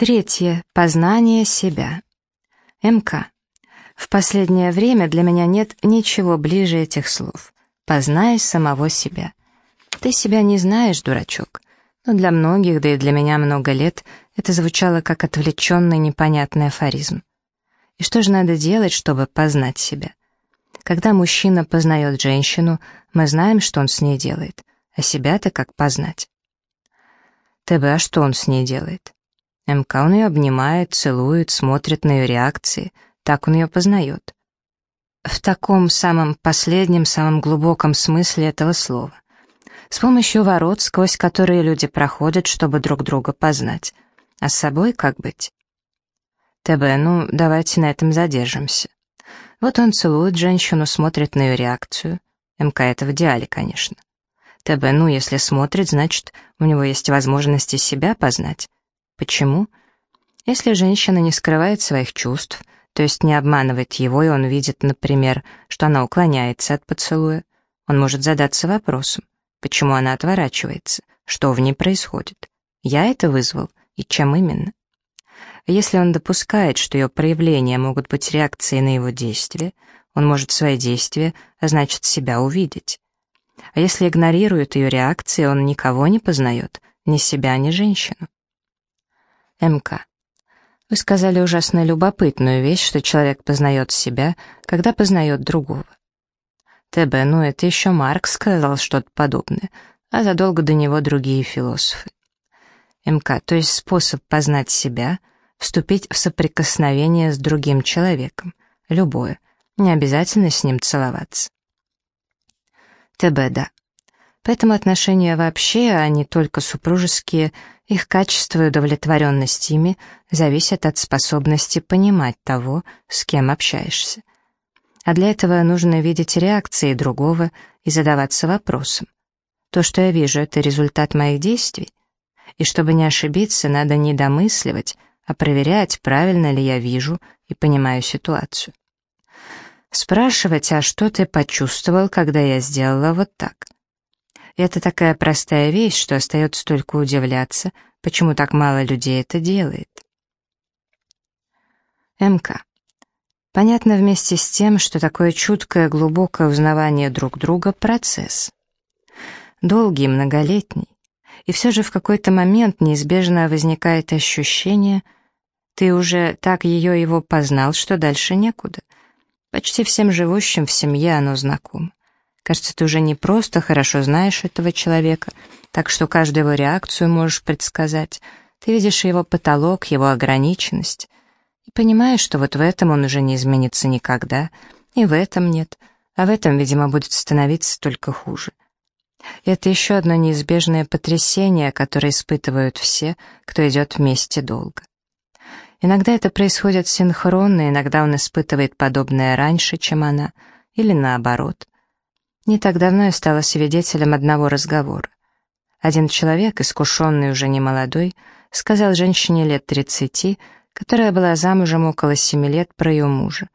Третье. Познание себя. МК. В последнее время для меня нет ничего ближе этих слов. Познай самого себя. Ты себя не знаешь, дурачок. Но для многих, да и для меня много лет, это звучало как отвлеченный непонятный афоризм. И что же надо делать, чтобы познать себя? Когда мужчина познает женщину, мы знаем, что он с ней делает, а себя-то как познать? ТБ, а что он с ней делает? МК он ее обнимает, целует, смотрит на ее реакции, так он ее познает. В таком самом последнем, самом глубоком смысле этого слова. С помощью ворот, сквозь которые люди проходят, чтобы друг друга познать. А с собой как быть? ТБ, ну, давайте на этом задержимся. Вот он целует женщину, смотрит на ее реакцию. МК это в идеале, конечно. ТБ, ну, если смотрит, значит, у него есть возможности себя познать. Почему? Если женщина не скрывает своих чувств, то есть не обманывает его, и он видит, например, что она уклоняется от поцелуя, он может задаться вопросом, почему она отворачивается, что в ней происходит. Я это вызвал, и чем именно? Если он допускает, что ее проявления могут быть реакцией на его действия, он может свои действия, а значит себя увидеть. А если игнорирует ее реакции, он никого не познает, ни себя, ни женщину. МК. Вы сказали ужасно любопытную вещь, что человек познает себя, когда познает другого. ТБ, ну это еще Маркс сказал что-то подобное, а задолго до него другие философы. МК, то есть способ познать себя — вступить в соприкосновение с другим человеком, любое, не обязательно с ним целоваться. ТБ, да. Поэтому отношения вообще, а не только супружеские, их качество и удовлетворенность ими зависят от способности понимать того, с кем общаешься. А для этого нужно видеть реакции другого и задаваться вопросом. То, что я вижу, это результат моих действий? И чтобы не ошибиться, надо не домысливать, а проверять, правильно ли я вижу и понимаю ситуацию. Спрашивать, а что ты почувствовал, когда я сделала вот так? Это такая простая вещь, что остается только удивляться, почему так мало людей это делает. МК. Понятно вместе с тем, что такое чуткое, глубокое узнавание друг друга — процесс. Долгий, многолетний. И все же в какой-то момент неизбежно возникает ощущение — ты уже так ее его познал, что дальше некуда. Почти всем живущим в семье оно знакомо. Кажется, ты уже не просто хорошо знаешь этого человека, так что каждую его реакцию можешь предсказать. Ты видишь его потолок, его ограниченность. И понимаешь, что вот в этом он уже не изменится никогда, и в этом нет, а в этом, видимо, будет становиться только хуже. И это еще одно неизбежное потрясение, которое испытывают все, кто идет вместе долго. Иногда это происходит синхронно, иногда он испытывает подобное раньше, чем она, или наоборот. Не так давно я стала свидетелем одного разговора. Один человек, искушенный уже не молодой, сказал женщине лет тридцати, которая была замужем около семи лет про ее мужа.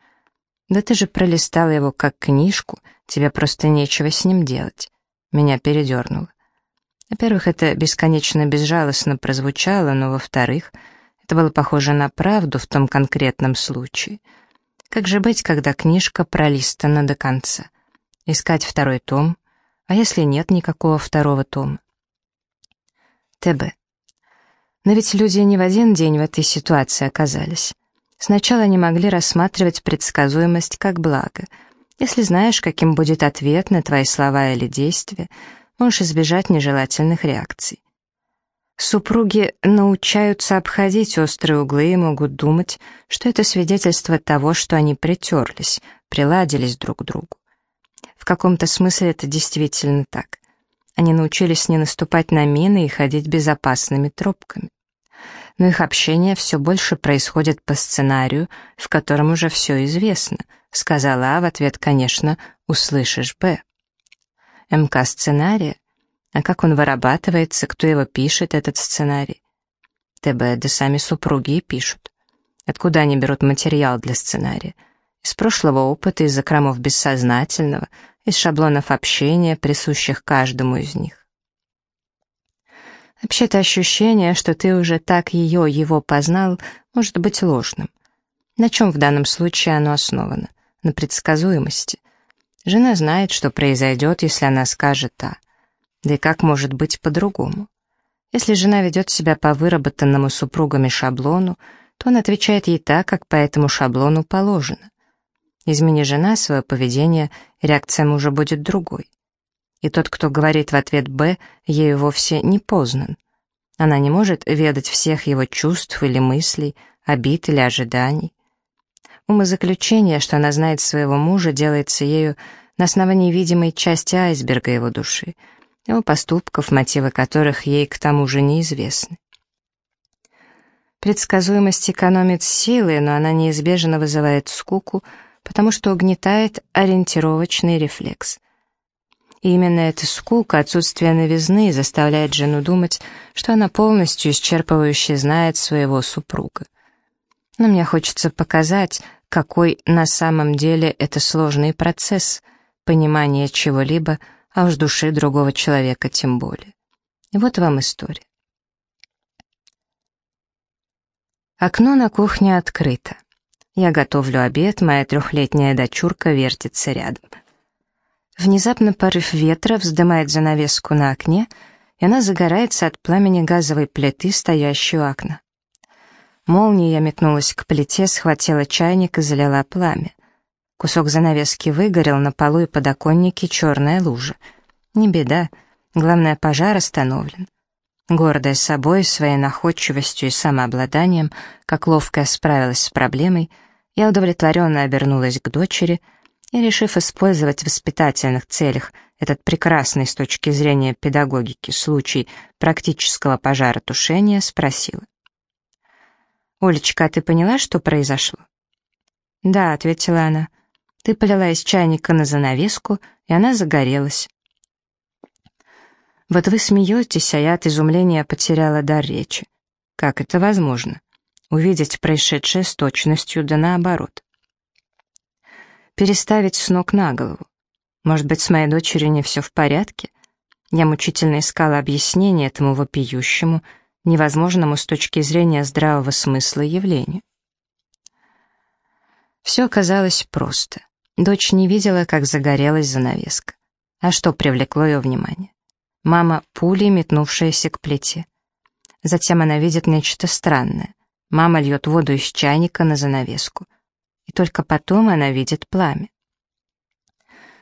«Да ты же пролистала его как книжку, тебе просто нечего с ним делать». Меня передернуло. Во-первых, это бесконечно безжалостно прозвучало, но, во-вторых, это было похоже на правду в том конкретном случае. Как же быть, когда книжка пролистана до конца? Искать второй том? А если нет никакого второго тома? ТБ. Но ведь люди не в один день в этой ситуации оказались. Сначала они могли рассматривать предсказуемость как благо. Если знаешь, каким будет ответ на твои слова или действия, можешь избежать нежелательных реакций. Супруги научаются обходить острые углы и могут думать, что это свидетельство того, что они притерлись, приладились друг к другу. В каком-то смысле это действительно так. Они научились не наступать на мины и ходить безопасными тропками. Но их общение все больше происходит по сценарию, в котором уже все известно, сказала А в ответ, конечно, услышишь Б. МК сценария а как он вырабатывается, кто его пишет, этот сценарий? ТБ, да сами супруги и пишут. Откуда они берут материал для сценария? Из прошлого опыта, из закромов бессознательного, из шаблонов общения, присущих каждому из них. Вообще-то ощущение, что ты уже так ее, его познал, может быть ложным. На чем в данном случае оно основано? На предсказуемости. Жена знает, что произойдет, если она скажет «а». Да и как может быть по-другому? Если жена ведет себя по выработанному супругами шаблону, то он отвечает ей так, как по этому шаблону положено. Измени жена свое поведение, реакция мужа будет другой. И тот, кто говорит в ответ «Б», ею вовсе не познан. Она не может ведать всех его чувств или мыслей, обид или ожиданий. Умозаключение, что она знает своего мужа, делается ею на основании видимой части айсберга его души, его поступков, мотивы которых ей к тому же неизвестны. Предсказуемость экономит силы, но она неизбежно вызывает скуку, потому что угнетает ориентировочный рефлекс. И именно эта скука, отсутствие новизны заставляет жену думать, что она полностью исчерпывающе знает своего супруга. Но мне хочется показать, какой на самом деле это сложный процесс, понимание чего-либо, а уж души другого человека тем более. И вот вам история. Окно на кухне открыто. Я готовлю обед, моя трехлетняя дочурка вертится рядом. Внезапно порыв ветра вздымает занавеску на окне, и она загорается от пламени газовой плиты, стоящей у окна. Молнией я метнулась к плите, схватила чайник и залила пламя. Кусок занавески выгорел, на полу и подоконнике черная лужа. Не беда, главное, пожар остановлен. Гордая собой, своей находчивостью и самообладанием, как ловко справилась с проблемой, я удовлетворенно обернулась к дочери и, решив использовать в воспитательных целях этот прекрасный с точки зрения педагогики случай практического пожаротушения, спросила. «Олечка, а ты поняла, что произошло?» «Да», — ответила она. «Ты полила из чайника на занавеску, и она загорелась». Вот вы смеетесь, а я от изумления потеряла дар речи. Как это возможно? Увидеть происшедшее с точностью, да наоборот. Переставить с ног на голову. Может быть, с моей дочерью не все в порядке? Я мучительно искала объяснение этому вопиющему, невозможному с точки зрения здравого смысла явлению. Все оказалось просто. Дочь не видела, как загорелась занавеска. А что привлекло ее внимание? Мама пулей, метнувшаяся к плите. Затем она видит нечто странное. Мама льет воду из чайника на занавеску. И только потом она видит пламя.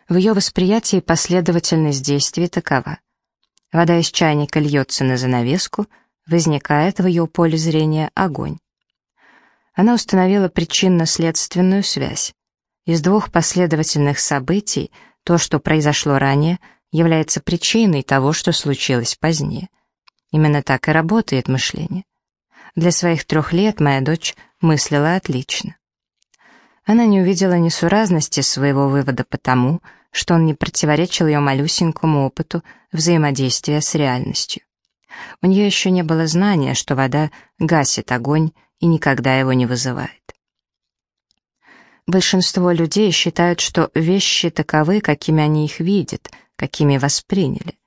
В ее восприятии последовательность действий такова. Вода из чайника льется на занавеску — возникает в ее поле зрения огонь. Она установила причинно-следственную связь. Из двух последовательных событий то, что произошло ранее, является причиной того, что случилось позднее. Именно так и работает мышление. Для своих трех лет моя дочь мыслила отлично. Она не увидела несуразности своего вывода потому, что он не противоречил ее малюсенькому опыту взаимодействия с реальностью. У нее еще не было знания, что вода гасит огонь и никогда его не вызывает. Большинство людей считают, что вещи таковы, какими они их видят, какими восприняли,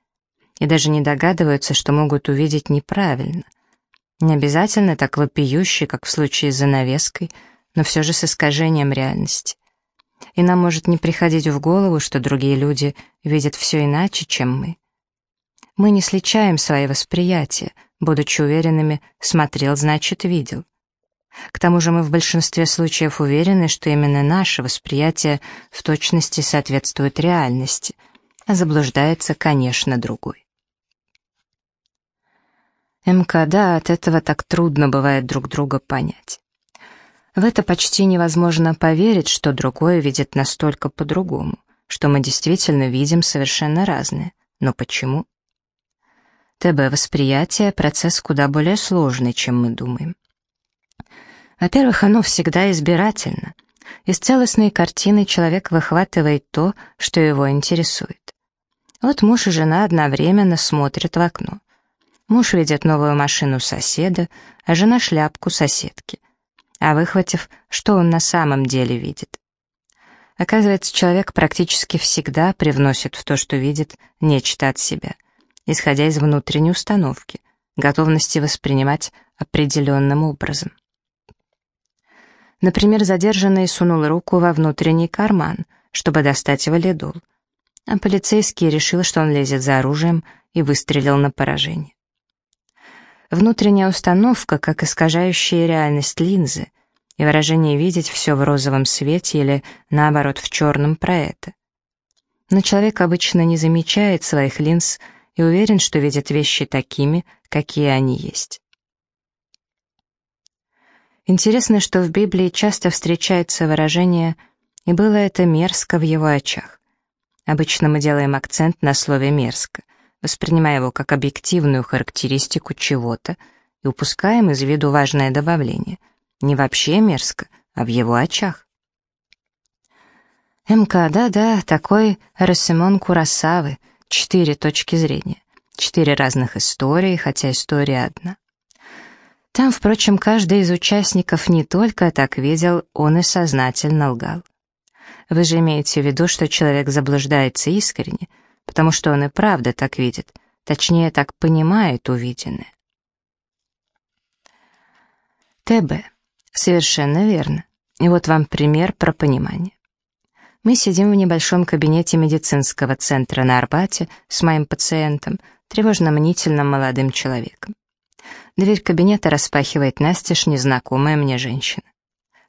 и даже не догадываются, что могут увидеть неправильно. Не обязательно так вопиюще, как в случае с занавеской, но все же с искажением реальности. И нам может не приходить в голову, что другие люди видят все иначе, чем мы. Мы не сличаем свои восприятия, будучи уверенными «смотрел, значит, видел». К тому же мы в большинстве случаев уверены, что именно наше восприятие в точности соответствует реальности, а заблуждается, конечно, другой. МК, от этого так трудно бывает друг друга понять. В это почти невозможно поверить, что другое видит настолько по-другому, что мы действительно видим совершенно разное. Но почему? ТБ-восприятие — процесс куда более сложный, чем мы думаем. Во-первых, оно всегда избирательно. Из целостной картины человек выхватывает то, что его интересует. Вот муж и жена одновременно смотрят в окно. Муж видит новую машину соседа, а жена шляпку соседки. А выхватив, что он на самом деле видит. Оказывается, человек практически всегда привносит в то, что видит, нечто от себя — исходя из внутренней установки. готовности воспринимать определенным образом. Например, задержанный сунул руку во внутренний карман, чтобы достать валидол, а полицейский решил, что он лезет за оружием и выстрелил на поражение. Внутренняя установка, как искажающая реальность линзы, и выражение «видеть все в розовом свете» или, наоборот, в черном про это. Но человек обычно не замечает своих линз и уверен, что видит вещи такими, какие они есть. Интересно, что в Библии часто встречается выражение «и было это мерзко в его очах». Обычно мы делаем акцент на слове «мерзко», воспринимая его как объективную характеристику чего-то и упускаем из виду важное добавление. Не вообще мерзко, а в его очах. МК, да-да, такой Рассимон Курасавы, четыре точки зрения, четыре разных истории, хотя история одна. Там, впрочем, каждый из участников не только так видел, он и сознательно лгал. Вы же имеете в виду, что человек заблуждается искренне, потому что он и правда так видит, точнее, так понимает увиденное. ТБ. Совершенно верно. И вот вам пример про понимание. Мы сидим в небольшом кабинете медицинского центра на Арбате с моим пациентом, тревожно-мнительным молодым человеком. Дверь кабинета распахивает настежь незнакомая мне женщина.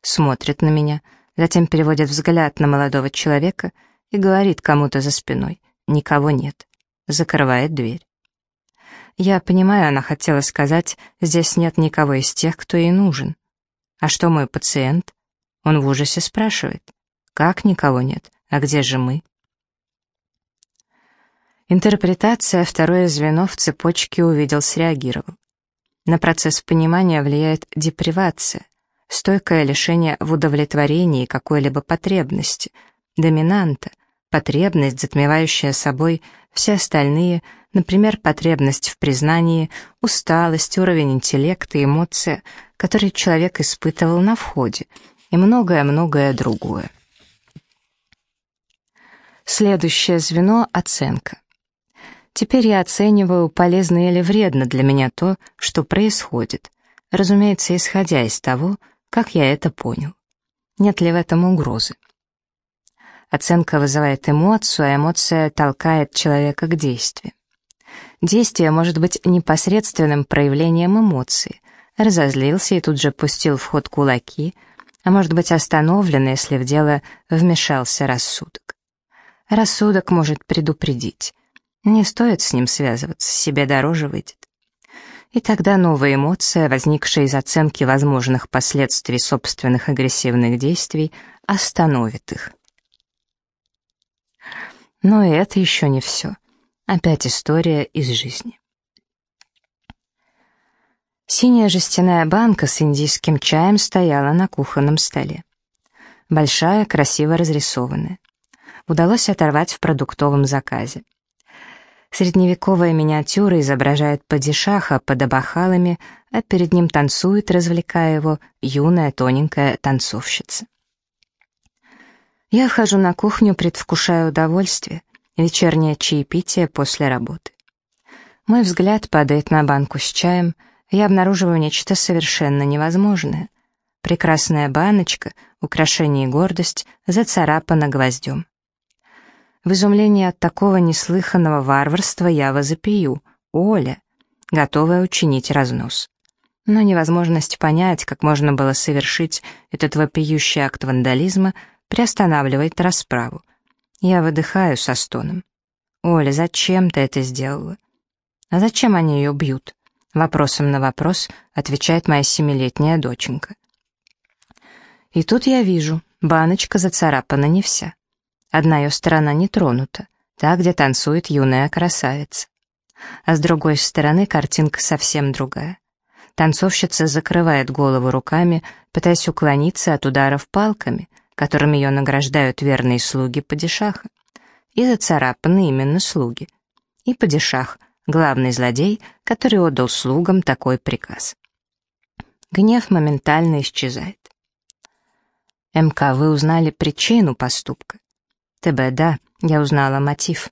Смотрит на меня, затем переводит взгляд на молодого человека и говорит кому-то за спиной. Никого нет. Закрывает дверь. Я понимаю, она хотела сказать, здесь нет никого из тех, кто ей нужен. А что мой пациент? Он в ужасе спрашивает. Как никого нет? А где же мы? Интерпретация, второе звено в цепочке увидел, среагировал. На процесс понимания влияет депривация, стойкое лишение в удовлетворении какой-либо потребности, доминанта, потребность, затмевающая собой все остальные, например, потребность в признании, усталость, уровень интеллекта, эмоция, которые человек испытывал на входе, и многое-многое другое. Следующее звено — оценка. Теперь я оцениваю, полезно или вредно для меня то, что происходит, разумеется, исходя из того, как я это понял. Нет ли в этом угрозы? Оценка вызывает эмоцию, а эмоция толкает человека к действию. Действие может быть непосредственным проявлением эмоции. Разозлился и тут же пустил в ход кулаки, а может быть остановлен, если в дело вмешался рассудок. Рассудок может предупредить. Не стоит с ним связываться, себе дороже выйдет. И тогда новая эмоция, возникшая из оценки возможных последствий собственных агрессивных действий, остановит их. Но и это еще не все. Опять история из жизни. Синяя жестяная банка с индийским чаем стояла на кухонном столе. Большая, красиво разрисованная. Удалось оторвать в продуктовом заказе. Средневековая миниатюра изображает падишаха под обахалами, а перед ним танцует, развлекая его, юная тоненькая танцовщица. Я вхожу на кухню, предвкушая удовольствие, вечернее чаепитие после работы. Мой взгляд падает на банку с чаем, я обнаруживаю нечто совершенно невозможное. Прекрасная баночка, украшение и гордость, зацарапана гвоздем. В изумлении от такого неслыханного варварства я возопию. Оля, готовая учинить разнос. Но невозможность понять, как можно было совершить этот вопиющий акт вандализма, приостанавливает расправу. Я выдыхаю со стоном. «Оля, зачем ты это сделала?» «А зачем они ее бьют?» Вопросом на вопрос отвечает моя семилетняя доченька. И тут я вижу, баночка зацарапана не вся. Одна ее сторона не тронута, та, где танцует юная красавица. А с другой стороны картинка совсем другая. Танцовщица закрывает голову руками, пытаясь уклониться от ударов палками, которыми ее награждают верные слуги падишаха. И зацарапаны именно слуги. И падишах — главный злодей, который отдал слугам такой приказ. Гнев моментально исчезает. МК, вы узнали причину поступка? ТБ, да, я узнала мотив.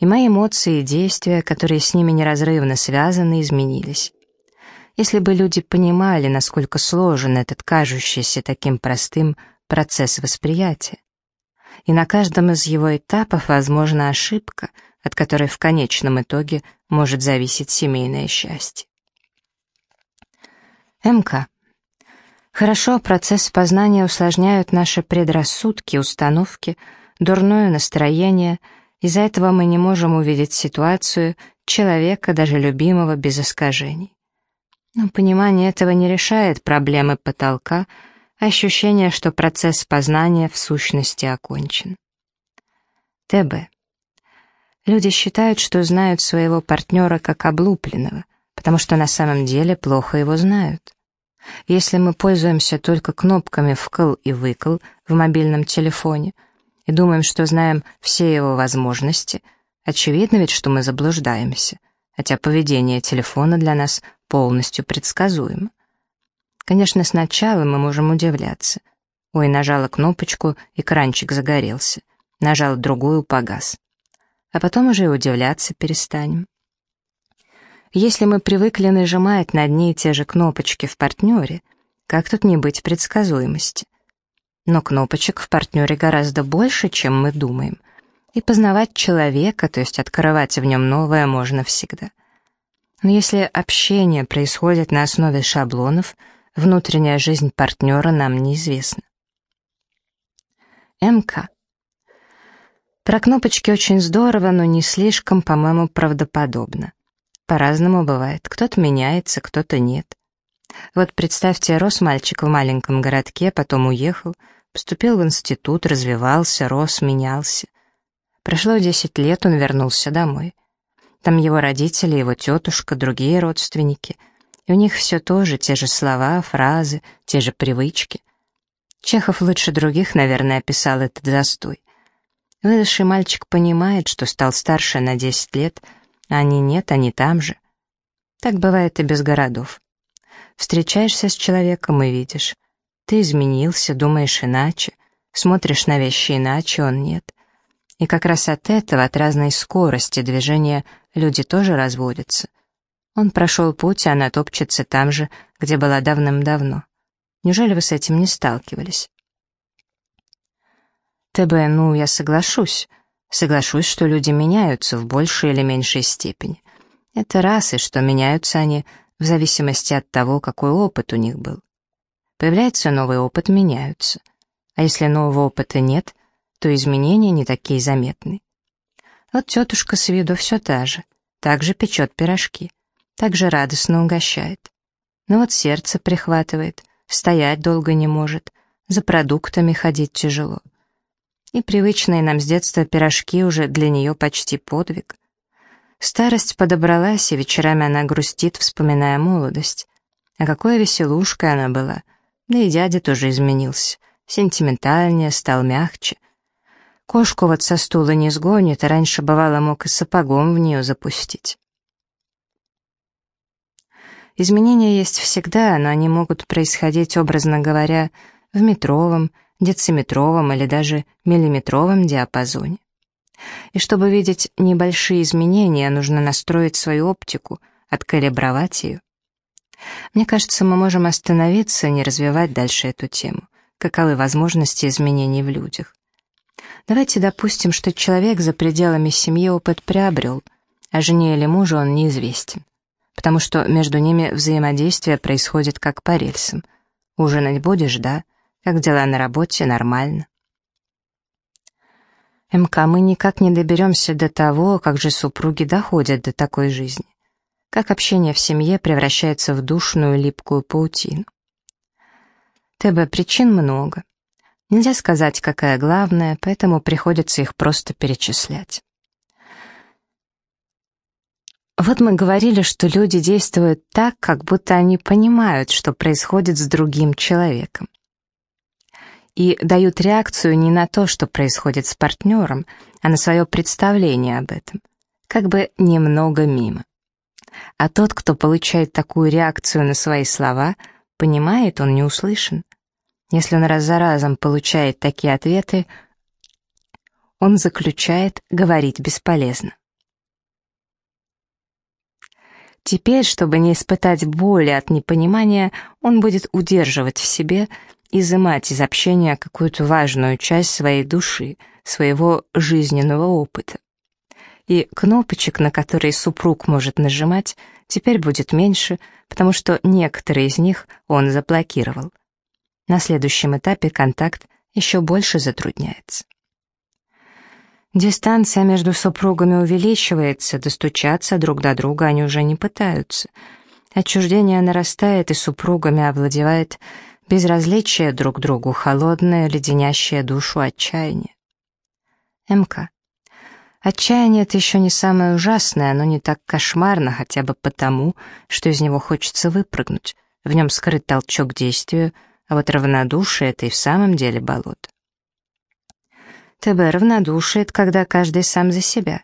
И мои эмоции и действия, которые с ними неразрывно связаны, изменились. Если бы люди понимали, насколько сложен этот кажущийся таким простым процесс восприятия. И на каждом из его этапов возможна ошибка, от которой в конечном итоге может зависеть семейное счастье. МК. Хорошо, процесс познания усложняют наши предрассудки, установки, дурное настроение, из-за этого мы не можем увидеть ситуацию человека, даже любимого, без искажений. Но понимание этого не решает проблемы потолка, ощущение, что процесс познания в сущности окончен. ТБ. Люди считают, что знают своего партнера как облупленного, потому что на самом деле плохо его знают. Если мы пользуемся только кнопками «вкл» и «выкл» в мобильном телефоне и думаем, что знаем все его возможности, очевидно ведь, что мы заблуждаемся, хотя поведение телефона для нас полностью предсказуемо. Конечно, сначала мы можем удивляться. Ой, нажала кнопочку, экранчик загорелся. Нажала другую, погас. А потом уже и удивляться перестанем. Если мы привыкли нажимать на одни и те же кнопочки в партнере, как тут не быть предсказуемости? Но кнопочек в партнере гораздо больше, чем мы думаем. И познавать человека, то есть открывать в нем новое, можно всегда. Но если общение происходит на основе шаблонов, внутренняя жизнь партнера нам неизвестна. МК. Про кнопочки очень здорово, но не слишком, по-моему, правдоподобно. По-разному бывает. Кто-то меняется, кто-то нет. Вот представьте, рос мальчик в маленьком городке, потом уехал, поступил в институт, развивался, рос, менялся. Прошло 10 лет, он вернулся домой. Там его родители, его тетушка, другие родственники. У них все тоже, те же слова, фразы, те же привычки. Чехов лучше других, наверное, описал этот застой. Выросший мальчик понимает, что стал старше на 10 лет — они нет, они там же. Так бывает и без городов. Встречаешься с человеком и видишь. Ты изменился, думаешь иначе, смотришь на вещи иначе, он нет. И как раз от этого, от разной скорости движения, люди тоже разводятся. Он прошел путь, а она топчется там же, где была давным-давно. Неужели вы с этим не сталкивались? ТБ, ну, я соглашусь. Соглашусь, что люди меняются в большей или меньшей степени. Это раз, и что меняются они в зависимости от того, какой опыт у них был. Появляется новый опыт, меняются. А если нового опыта нет, то изменения не такие заметны. Вот тетушка с виду все та же, также печет пирожки, также радостно угощает. Но вот сердце прихватывает, стоять долго не может, за продуктами ходить тяжело и привычные нам с детства пирожки уже для нее почти подвиг. Старость подобралась, и вечерами она грустит, вспоминая молодость. А какой веселушкой она была. Да и дядя тоже изменился. Сентиментальнее, стал мягче. Кошку вот со стула не сгонит, а раньше, бывало, мог и сапогом в нее запустить. Изменения есть всегда, но они могут происходить, образно говоря, в метровом, дециметровом или даже миллиметровом диапазоне. И чтобы видеть небольшие изменения, нужно настроить свою оптику, откалибровать ее. Мне кажется, мы можем остановиться, не развивать дальше эту тему. Каковы возможности изменений в людях? Давайте допустим, что человек за пределами семьи опыт приобрел, а жене или мужу он неизвестен, потому что между ними взаимодействие происходит как по рельсам. Ужинать будешь, да? Как дела на работе? Нормально. МК, мы никак не доберемся до того, как же супруги доходят до такой жизни. Как общение в семье превращается в душную липкую паутину. ТБ причин много. Нельзя сказать, какая главная, поэтому приходится их просто перечислять. Вот мы говорили, что люди действуют так, как будто они понимают, что происходит с другим человеком и дают реакцию не на то, что происходит с партнером, а на свое представление об этом, как бы немного мимо. А тот, кто получает такую реакцию на свои слова, понимает, он не услышан. Если он раз за разом получает такие ответы, он заключает «говорить бесполезно». Теперь, чтобы не испытать боли от непонимания, он будет удерживать в себе, изымать из общения какую-то важную часть своей души, своего жизненного опыта. И кнопочек, на которые супруг может нажимать, теперь будет меньше, потому что некоторые из них он заблокировал. На следующем этапе контакт еще больше затрудняется. Дистанция между супругами увеличивается, достучаться друг до друга они уже не пытаются. Отчуждение нарастает, и супругами овладевает безразличие друг к другу, холодное, леденящее душу отчаяние. МК. Отчаяние — это еще не самое ужасное, оно не так кошмарно, хотя бы потому, что из него хочется выпрыгнуть. В нем скрыт толчок к действию, а вот равнодушие — это и в самом деле болото. ТБ равнодушит, когда каждый сам за себя.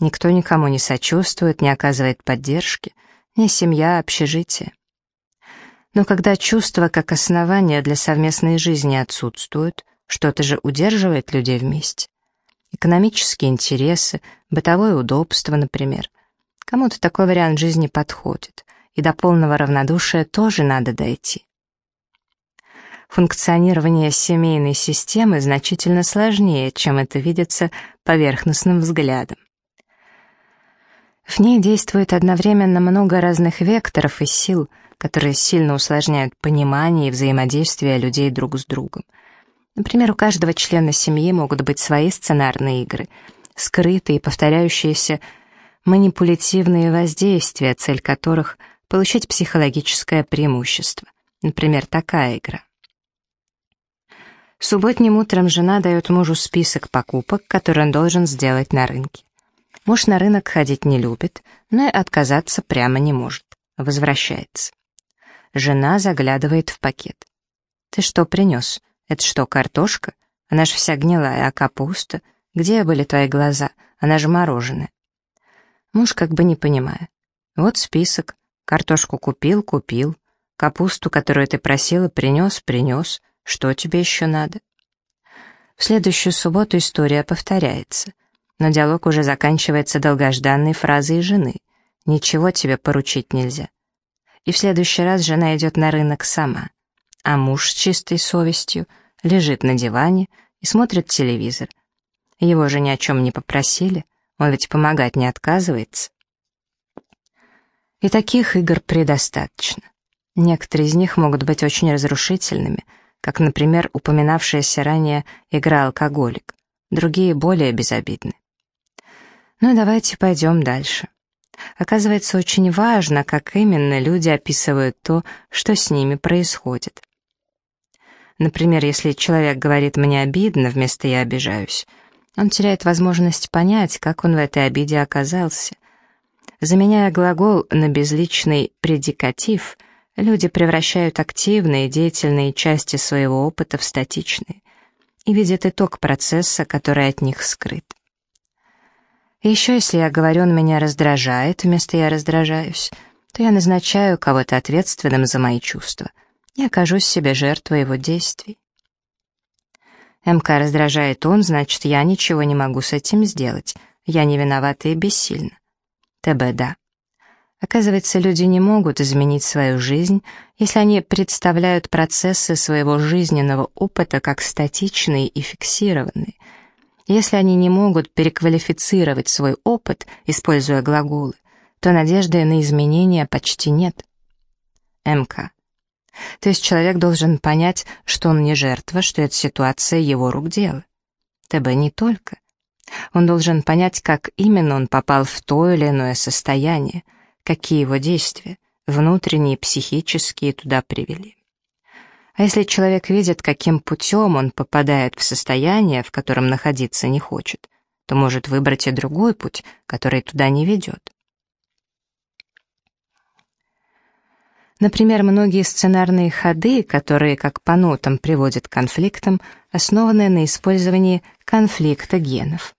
Никто никому не сочувствует, не оказывает поддержки, ни семья, общежитие. Но когда чувства как основание для совместной жизни отсутствуют, что-то же удерживает людей вместе. Экономические интересы, бытовое удобство, например. Кому-то такой вариант жизни подходит, и до полного равнодушия тоже надо дойти функционирование семейной системы значительно сложнее, чем это видится поверхностным взглядом. В ней действует одновременно много разных векторов и сил, которые сильно усложняют понимание и взаимодействие людей друг с другом. Например, у каждого члена семьи могут быть свои сценарные игры, скрытые и повторяющиеся манипулятивные воздействия, цель которых — получить психологическое преимущество. Например, такая игра. Субботним утром жена дает мужу список покупок, которые он должен сделать на рынке. Муж на рынок ходить не любит, но и отказаться прямо не может. Возвращается. Жена заглядывает в пакет. «Ты что принес? Это что, картошка? Она ж вся гнилая, а капуста? Где были твои глаза? Она же мороженое». Муж как бы не понимая. «Вот список. Картошку купил, купил. Капусту, которую ты просила, принес, принес. Что тебе еще надо? В следующую субботу история повторяется, но диалог уже заканчивается долгожданной фразой жены «Ничего тебе поручить нельзя». И в следующий раз жена идет на рынок сама, а муж с чистой совестью лежит на диване и смотрит телевизор. Его же ни о чем не попросили, он ведь помогать не отказывается. И таких игр предостаточно. Некоторые из них могут быть очень разрушительными — как, например, упоминавшаяся ранее игра «Алкоголик», другие более безобидны. Ну давайте пойдем дальше. Оказывается, очень важно, как именно люди описывают то, что с ними происходит. Например, если человек говорит «мне обидно» вместо «я обижаюсь», он теряет возможность понять, как он в этой обиде оказался. Заменяя глагол на безличный предикатив — Люди превращают активные, деятельные части своего опыта в статичные и видят итог процесса, который от них скрыт. Еще если я говорю, он меня раздражает, вместо «я раздражаюсь», то я назначаю кого-то ответственным за мои чувства и окажусь себе жертвой его действий. МК раздражает он, значит, я ничего не могу с этим сделать, я не виновата и бессильна. ТБ да. Оказывается, люди не могут изменить свою жизнь, если они представляют процессы своего жизненного опыта как статичные и фиксированные. Если они не могут переквалифицировать свой опыт, используя глаголы, то надежды на изменения почти нет. МК. То есть человек должен понять, что он не жертва, что эта ситуация его рук дело. ТБ не только. Он должен понять, как именно он попал в то или иное состояние — какие его действия, внутренние, психические, туда привели. А если человек видит, каким путем он попадает в состояние, в котором находиться не хочет, то может выбрать и другой путь, который туда не ведет. Например, многие сценарные ходы, которые как по нотам приводят к конфликтам, основаны на использовании конфликта генов.